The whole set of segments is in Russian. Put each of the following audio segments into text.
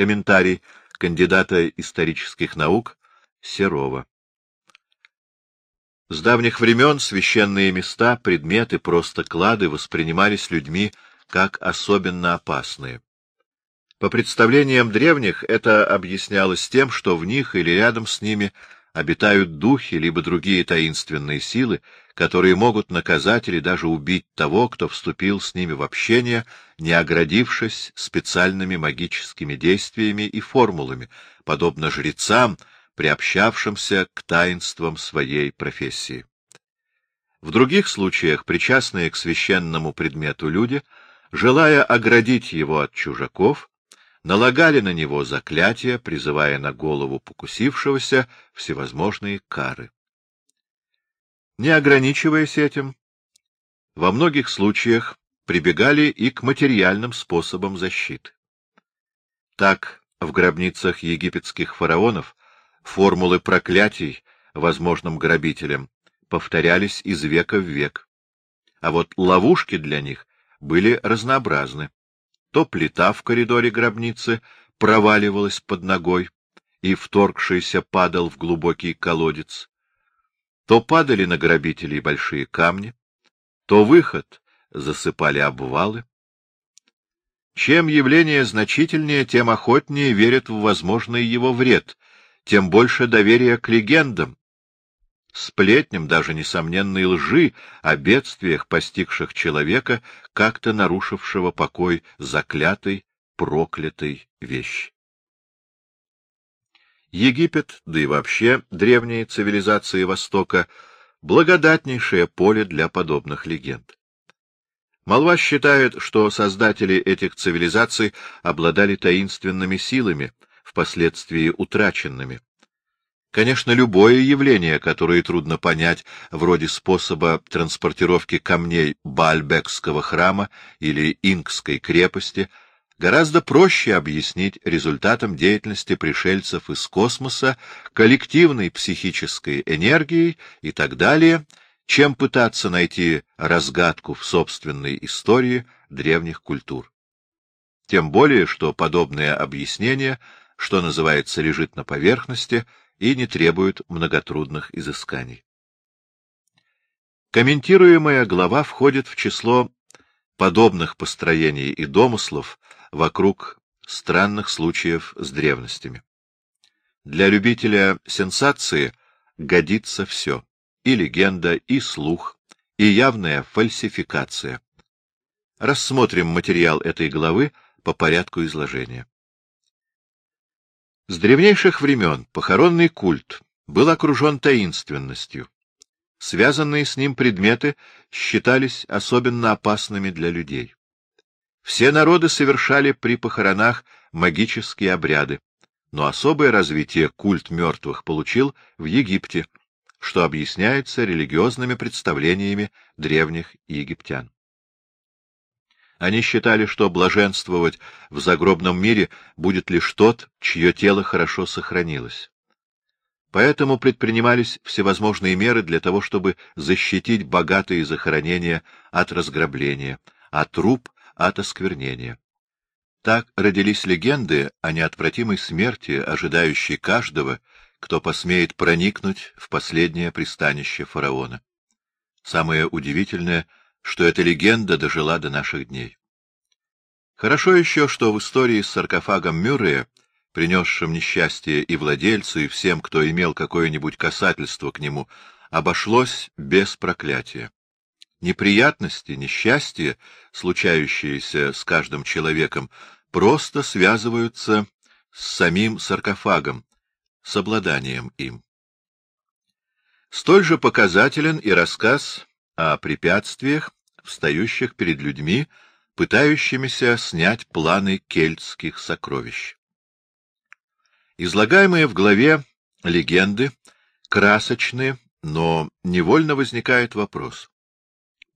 Комментарий кандидата исторических наук Серова. С давних времен священные места, предметы, просто клады воспринимались людьми как особенно опасные. По представлениям древних это объяснялось тем, что в них или рядом с ними обитают духи, либо другие таинственные силы, которые могут наказать или даже убить того, кто вступил с ними в общение, не оградившись специальными магическими действиями и формулами, подобно жрецам, приобщавшимся к таинствам своей профессии. В других случаях причастные к священному предмету люди, желая оградить его от чужаков, налагали на него заклятия, призывая на голову покусившегося всевозможные кары. Не ограничиваясь этим, во многих случаях прибегали и к материальным способам защиты. Так, в гробницах египетских фараонов формулы проклятий возможным грабителям повторялись из века в век, а вот ловушки для них были разнообразны то плита в коридоре гробницы проваливалась под ногой, и вторгшийся падал в глубокий колодец, то падали на грабителей большие камни, то выход засыпали обвалы. Чем явление значительнее, тем охотнее верят в возможный его вред, тем больше доверия к легендам, сплетням, даже несомненной лжи о бедствиях, постигших человека, как-то нарушившего покой заклятой, проклятой вещи. Египет, да и вообще древние цивилизации Востока, благодатнейшее поле для подобных легенд. Молва считает, что создатели этих цивилизаций обладали таинственными силами, впоследствии утраченными. Конечно, любое явление, которое трудно понять, вроде способа транспортировки камней Бальбекского храма или Инкской крепости, гораздо проще объяснить результатом деятельности пришельцев из космоса, коллективной психической энергией и так далее, чем пытаться найти разгадку в собственной истории древних культур. Тем более, что подобное объяснение, что называется, лежит на поверхности — и не требуют многотрудных изысканий. Комментируемая глава входит в число подобных построений и домыслов вокруг странных случаев с древностями. Для любителя сенсации годится все — и легенда, и слух, и явная фальсификация. Рассмотрим материал этой главы по порядку изложения. С древнейших времен похоронный культ был окружен таинственностью. Связанные с ним предметы считались особенно опасными для людей. Все народы совершали при похоронах магические обряды, но особое развитие культ мертвых получил в Египте, что объясняется религиозными представлениями древних египтян. Они считали, что блаженствовать в загробном мире будет лишь тот, чье тело хорошо сохранилось. Поэтому предпринимались всевозможные меры для того, чтобы защитить богатые захоронения от разграбления, а труп — от осквернения. Так родились легенды о неотвратимой смерти, ожидающей каждого, кто посмеет проникнуть в последнее пристанище фараона. Самое удивительное — что эта легенда дожила до наших дней. Хорошо еще, что в истории с саркофагом Мюррея, принесшим несчастье и владельцу, и всем, кто имел какое-нибудь касательство к нему, обошлось без проклятия. Неприятности, несчастья, случающиеся с каждым человеком, просто связываются с самим саркофагом, с обладанием им. Столь же показателен и рассказ о препятствиях, встающих перед людьми, пытающимися снять планы кельтских сокровищ. Излагаемые в главе легенды красочны, но невольно возникает вопрос.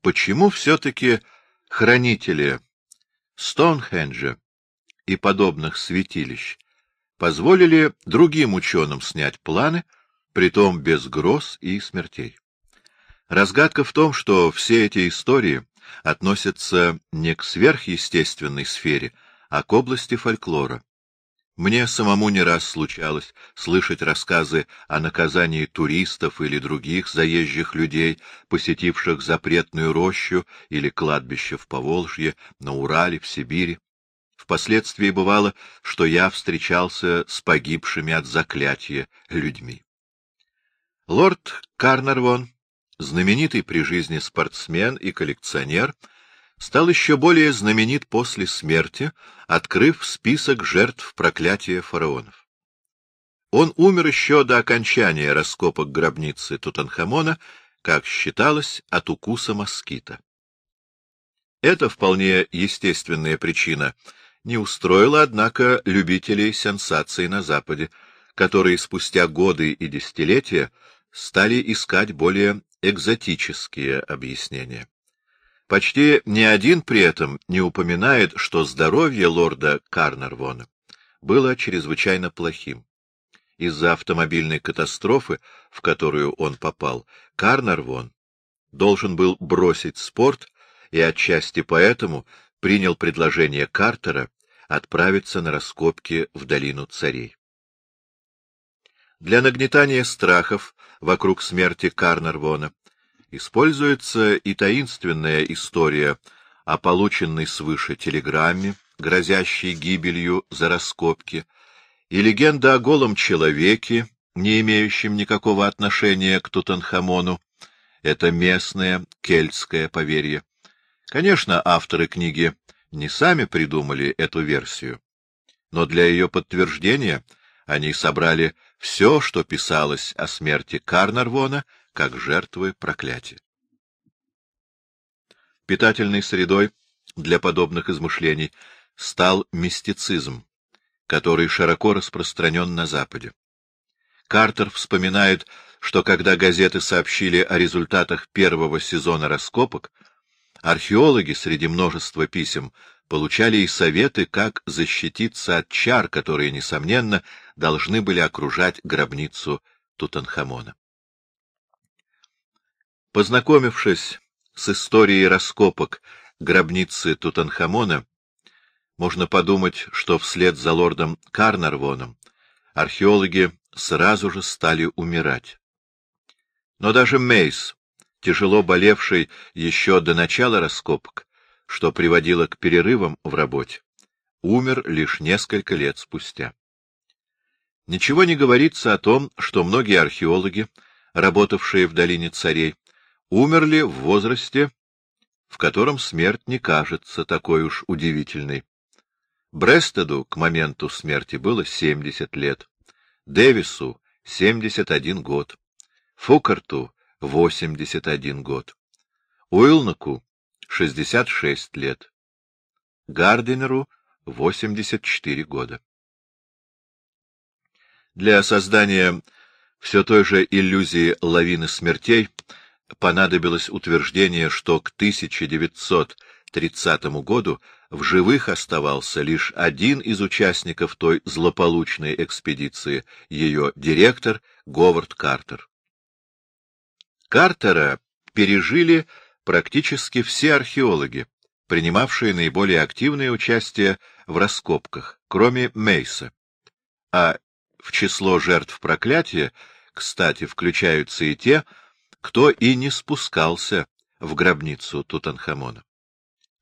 Почему все-таки хранители Стоунхенджа и подобных святилищ позволили другим ученым снять планы, притом без гроз и смертей? Разгадка в том, что все эти истории относятся не к сверхъестественной сфере, а к области фольклора. Мне самому не раз случалось слышать рассказы о наказании туристов или других заезжих людей, посетивших запретную рощу или кладбище в Поволжье, на Урале, в Сибири. Впоследствии бывало, что я встречался с погибшими от заклятия людьми. Лорд Карнарвон, знаменитый при жизни спортсмен и коллекционер, стал еще более знаменит после смерти, открыв список жертв проклятия фараонов. Он умер еще до окончания раскопок гробницы Тутанхамона, как считалось, от укуса москита. Это вполне естественная причина не устроила, однако, любителей сенсаций на Западе, которые спустя годы и десятилетия стали искать более экзотические объяснения. Почти ни один при этом не упоминает, что здоровье лорда Карнарвона было чрезвычайно плохим. Из-за автомобильной катастрофы, в которую он попал, Карнарвон должен был бросить спорт и отчасти поэтому принял предложение Картера отправиться на раскопки в долину царей. Для нагнетания страхов вокруг смерти Карнарвона Используется и таинственная история о полученной свыше телеграмме, грозящей гибелью за раскопки, и легенда о голом человеке, не имеющем никакого отношения к Тутанхамону. Это местное кельтское поверье. Конечно, авторы книги не сами придумали эту версию, но для ее подтверждения они собрали все, что писалось о смерти Карнарвона как жертвы проклятия. Питательной средой для подобных измышлений стал мистицизм, который широко распространен на Западе. Картер вспоминает, что когда газеты сообщили о результатах первого сезона раскопок, археологи среди множества писем получали и советы, как защититься от чар, которые, несомненно, должны были окружать гробницу Тутанхамона. Познакомившись с историей раскопок гробницы Тутанхамона, можно подумать, что вслед за лордом Карнарвоном археологи сразу же стали умирать. Но даже Мейс, тяжело болевший еще до начала раскопок, что приводило к перерывам в работе, умер лишь несколько лет спустя. Ничего не говорится о том, что многие археологи, работавшие в долине царей, умерли в возрасте, в котором смерть не кажется такой уж удивительной. Брестеду к моменту смерти было 70 лет, Дэвису — 71 год, Фукарту — 81 год, Уилнаку — 66 лет, Гардинеру — 84 года. Для создания все той же иллюзии лавины смертей понадобилось утверждение, что к 1930 году в живых оставался лишь один из участников той злополучной экспедиции, ее директор Говард Картер. Картера пережили практически все археологи, принимавшие наиболее активное участие в раскопках, кроме Мейса. А в число жертв проклятия, кстати, включаются и те, кто и не спускался в гробницу Тутанхамона.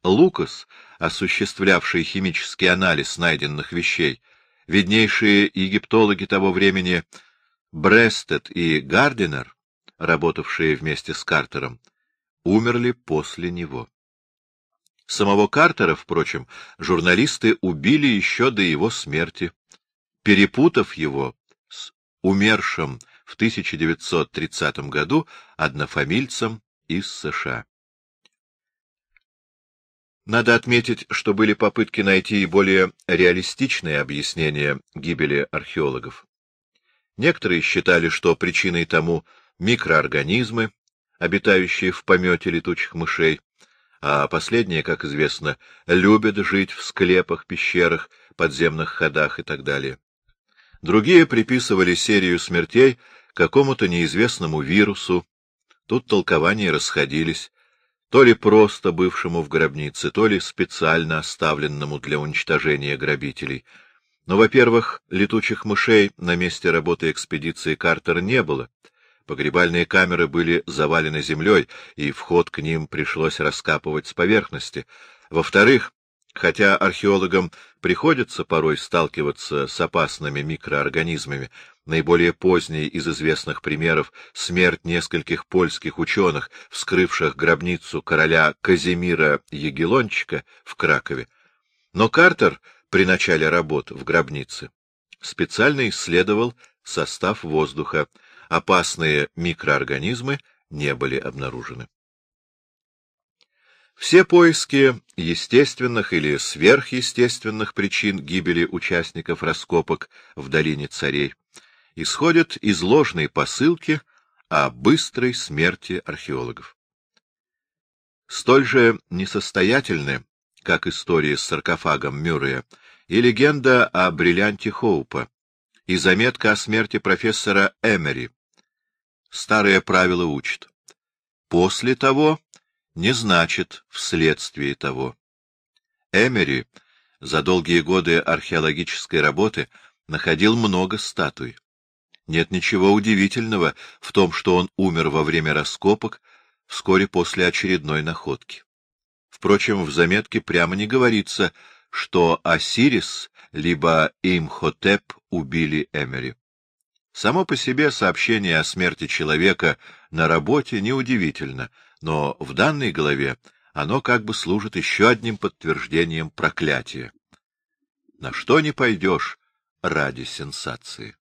Лукас, осуществлявший химический анализ найденных вещей, виднейшие египтологи того времени Брестед и Гардинер, работавшие вместе с Картером, умерли после него. Самого Картера, впрочем, журналисты убили еще до его смерти, перепутав его с умершим в 1930 году однофамильцем из США. Надо отметить, что были попытки найти и более реалистичные объяснения гибели археологов. Некоторые считали, что причиной тому микроорганизмы, обитающие в помете летучих мышей, а последние, как известно, любят жить в склепах, пещерах, подземных ходах и так далее. Другие приписывали серию смертей какому-то неизвестному вирусу. Тут толкования расходились, то ли просто бывшему в гробнице, то ли специально оставленному для уничтожения грабителей. Но, во-первых, летучих мышей на месте работы экспедиции Картер не было. Погребальные камеры были завалены землей, и вход к ним пришлось раскапывать с поверхности. Во-вторых, хотя археологам приходится порой сталкиваться с опасными микроорганизмами, наиболее поздний из известных примеров — смерть нескольких польских ученых, вскрывших гробницу короля Казимира Егелончика в Кракове. Но Картер при начале работ в гробнице специально исследовал состав воздуха, опасные микроорганизмы не были обнаружены. Все поиски естественных или сверхъестественных причин гибели участников раскопок в долине царей исходят из ложной посылки о быстрой смерти археологов. Столь же несостоятельны, как история с саркофагом Мюррея, и легенда о бриллианте Хоупа, и заметка о смерти профессора Эмери. Старое правило учит. После того не значит вследствие того. Эмери за долгие годы археологической работы находил много статуй. Нет ничего удивительного в том, что он умер во время раскопок вскоре после очередной находки. Впрочем, в заметке прямо не говорится, что Осирис либо Имхотеп убили Эмери. Само по себе сообщение о смерти человека на работе неудивительно, но в данной главе оно как бы служит еще одним подтверждением проклятия. На что не пойдешь ради сенсации.